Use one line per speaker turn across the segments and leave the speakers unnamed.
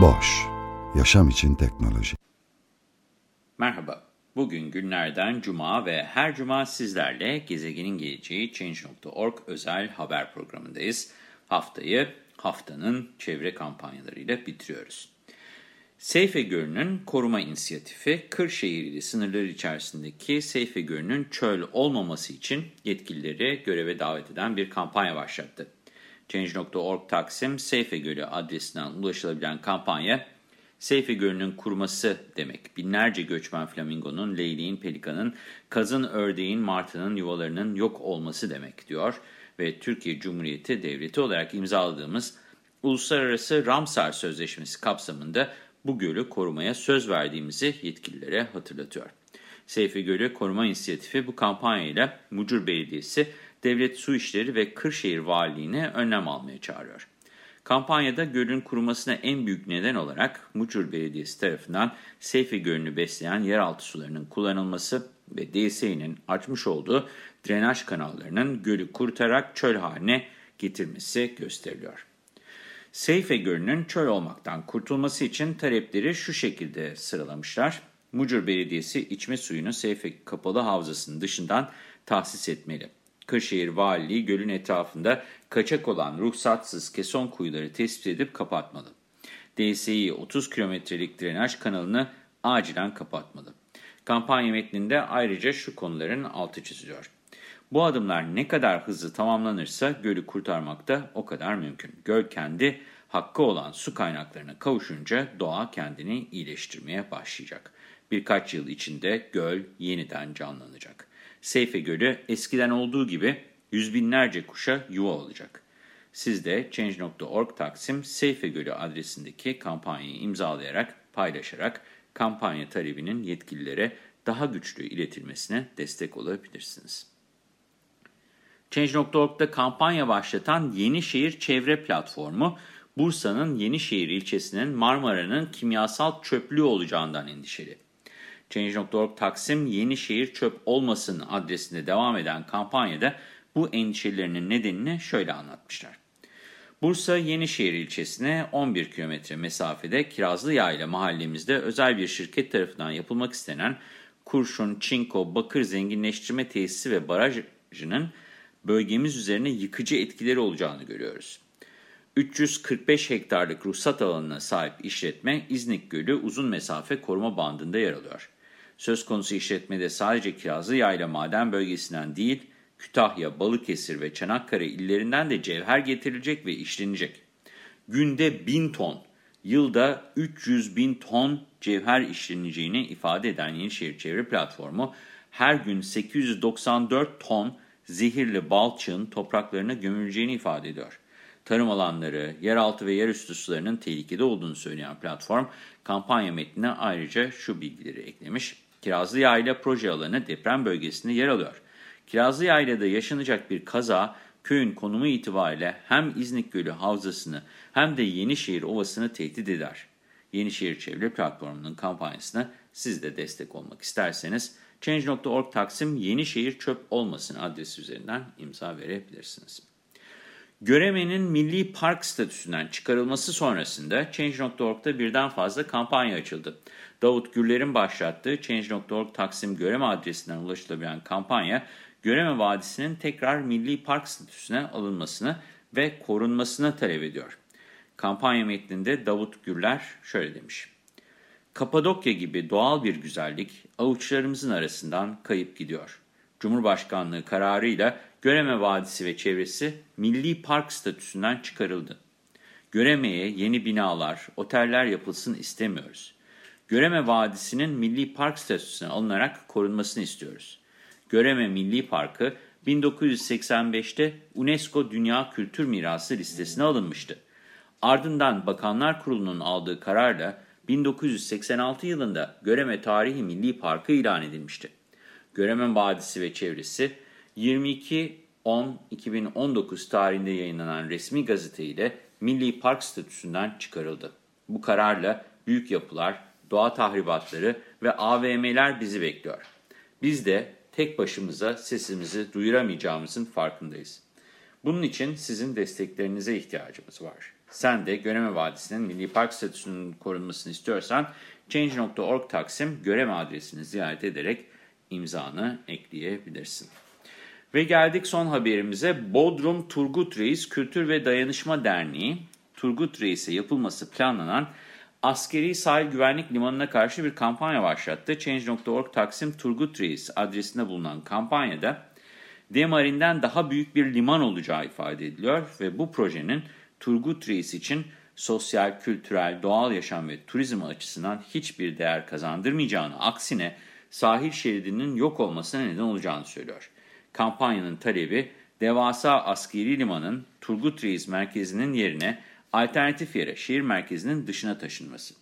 Boş, yaşam için teknoloji.
Merhaba, bugün günlerden cuma ve her cuma sizlerle Gezegenin Geleceği Change.org özel haber programındayız. Haftayı haftanın çevre kampanyalarıyla bitiriyoruz. Seyfe Gölü'nün koruma inisiyatifi, Kırşehir ili sınırları içerisindeki Seyfe Gölü'nün çöl olmaması için yetkilileri göreve davet eden bir kampanya başlattı. Change.org Taksim Seyfe Gölü adresinden ulaşılabilen kampanya, Seyfe Gölü'nün kuruması demek. Binlerce göçmen flamingonun, leyliğin, pelikanın, kazın, ördeğin, martının yuvalarının yok olması demek diyor. Ve Türkiye Cumhuriyeti Devleti olarak imzaladığımız Uluslararası Ramsar Sözleşmesi kapsamında bu gölü korumaya söz verdiğimizi yetkililere hatırlatıyor. Seyfi Gölü Koruma İnisiyatifi bu kampanyayla Mucur Belediyesi, Devlet Su İşleri ve Kırşehir Valiliğine önlem almaya çağırıyor. Kampanyada gölün kurumasına en büyük neden olarak Mucur Belediyesi tarafından Seyfi Gölü'nü besleyen yeraltı sularının kullanılması ve DSE'nin açmış olduğu drenaj kanallarının gölü kurtarak çöl haline getirmesi gösteriliyor. Seyfe Gölü'nün çöl olmaktan kurtulması için talepleri şu şekilde sıralamışlar. Mucur Belediyesi içme suyunu Seyfe Kapalı Havzası'nın dışından tahsis etmeli. Kırşehir Valiliği gölün etrafında kaçak olan ruhsatsız keson kuyuları tespit edip kapatmalı. DSİ 30 kilometrelik drenaj kanalını acilen kapatmalı. Kampanya metninde ayrıca şu konuların altı çiziliyor. Bu adımlar ne kadar hızlı tamamlanırsa gölü kurtarmak da o kadar mümkün. Göl kendi hakkı olan su kaynaklarına kavuşunca doğa kendini iyileştirmeye başlayacak. Birkaç yıl içinde göl yeniden canlanacak. Seyfe Gölü eskiden olduğu gibi yüz binlerce kuşa yuva olacak. Siz de Change.org Taksim Seyfe Gölü adresindeki kampanyayı imzalayarak, paylaşarak kampanya talebinin yetkililere daha güçlü iletilmesine destek olabilirsiniz. Change.org'da kampanya başlatan Yenişehir Çevre Platformu, Bursa'nın Yenişehir ilçesinin Marmara'nın kimyasal çöplüğü olacağından endişeli. Change.org Taksim Yenişehir Çöp Olmasın adresinde devam eden kampanyada bu endişelerinin nedenini şöyle anlatmışlar. Bursa Yenişehir ilçesine 11 kilometre mesafede Kirazlı Yayla mahallemizde özel bir şirket tarafından yapılmak istenen Kurşun, Çinko, Bakır Zenginleştirme Tesisi ve Barajı'nın bölgemiz üzerine yıkıcı etkileri olacağını görüyoruz. 345 hektarlık ruhsat alanına sahip işletme İznik Gölü uzun mesafe koruma bandında yer alıyor. Söz konusu işletmede sadece Kirazlı Yayla maden bölgesinden değil, Kütahya, Balıkesir ve Çanakkale illerinden de cevher getirilecek ve işlenecek. Günde 1000 ton, yılda 300 bin ton cevher işleneceğini ifade eden Yenişehir Çevre Platformu, her gün 894 ton zehirli balçığın topraklarına gömüleceğini ifade ediyor. Tarım alanları, yeraltı ve yerüstü sularının tehlikede olduğunu söyleyen platform, kampanya metnine ayrıca şu bilgileri eklemiş. Kirazlı Yayla proje alanı deprem bölgesinde yer alıyor. Kirazlı Yayla'da yaşanacak bir kaza, köyün konumu itibariyle hem İznik Gölü Havzası'nı hem de Yenişehir Ovası'nı tehdit eder. Yenişehir Çevre Platformu'nun kampanyasına siz de destek olmak isterseniz Change.org Taksim Yenişehir Çöp Olmasın adresi üzerinden imza verebilirsiniz. Göreme'nin milli park statüsünden çıkarılması sonrasında Change.org'da birden fazla kampanya açıldı. Davut Gürler'in başlattığı Change.org Taksim Göreme adresinden ulaşılabilen kampanya, Göreme Vadisi'nin tekrar milli park statüsüne alınmasını ve korunmasını talep ediyor. Kampanya metninde Davut Gürler şöyle demiş. Kapadokya gibi doğal bir güzellik avuçlarımızın arasından kayıp gidiyor. Cumhurbaşkanlığı kararıyla Göreme Vadisi ve çevresi milli park statüsünden çıkarıldı. Göreme'ye yeni binalar, oteller yapılsın istemiyoruz. Göreme Vadisi'nin milli park statüsüne alınarak korunmasını istiyoruz. Göreme Milli Parkı 1985'te UNESCO Dünya Kültür Mirası listesine alınmıştı. Ardından Bakanlar Kurulu'nun aldığı kararla 1986 yılında Göreme Tarihi Milli Parkı ilan edilmişti. Göreme Vadisi ve çevresi 22.10.2019 tarihinde yayınlanan resmi gazete ile Milli Park statüsünden çıkarıldı. Bu kararla büyük yapılar, doğa tahribatları ve AVM'ler bizi bekliyor. Biz de tek başımıza sesimizi duyuramayacağımızın farkındayız. Bunun için sizin desteklerinize ihtiyacımız var. Sen de Göreme Vadisi'nin Milli Park statüsünün korunmasını istiyorsan Change.org Taksim Göreme adresini ziyaret ederek imzanı ekleyebilirsin. Ve geldik son haberimize. Bodrum Turgut Reis Kültür ve Dayanışma Derneği, Turgut Reis'e yapılması planlanan askeri sahil güvenlik limanına karşı bir kampanya başlattı. Change.org Taksim Turgut Reis adresinde bulunan kampanyada Demarin'den daha büyük bir liman olacağı ifade ediliyor ve bu projenin Turgut Reis için sosyal, kültürel, doğal yaşam ve turizm açısından hiçbir değer kazandırmayacağını, aksine sahil şeridinin yok olmasına neden olacağını söylüyor. Kampanyanın talebi devasa askeri limanın Turgut Reis merkezinin yerine alternatif yere şehir merkezinin dışına taşınması.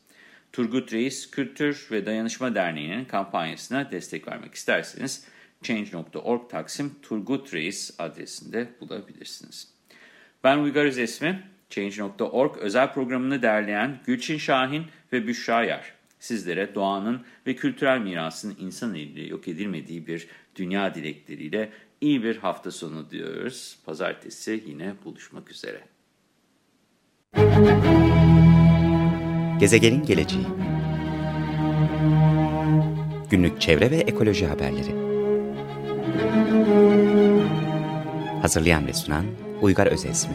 Turgut Reis Kültür ve Dayanışma Derneği'nin kampanyasına destek vermek isterseniz Change.org Taksim Turgut Reis adresinde bulabilirsiniz. Ben Uygar Özesmi, Change.org özel programını derleyen Gülçin Şahin ve Büşra Yar. Sizlere doğanın ve kültürel mirasın insan eliyle yok edilmediği bir dünya dilekleriyle iyi bir hafta sonu diyoruz. Pazartesi yine buluşmak üzere.
Gezegenin geleceği Günlük çevre ve ekoloji haberleri Hazırlayan ve sunan Uygar Özesmi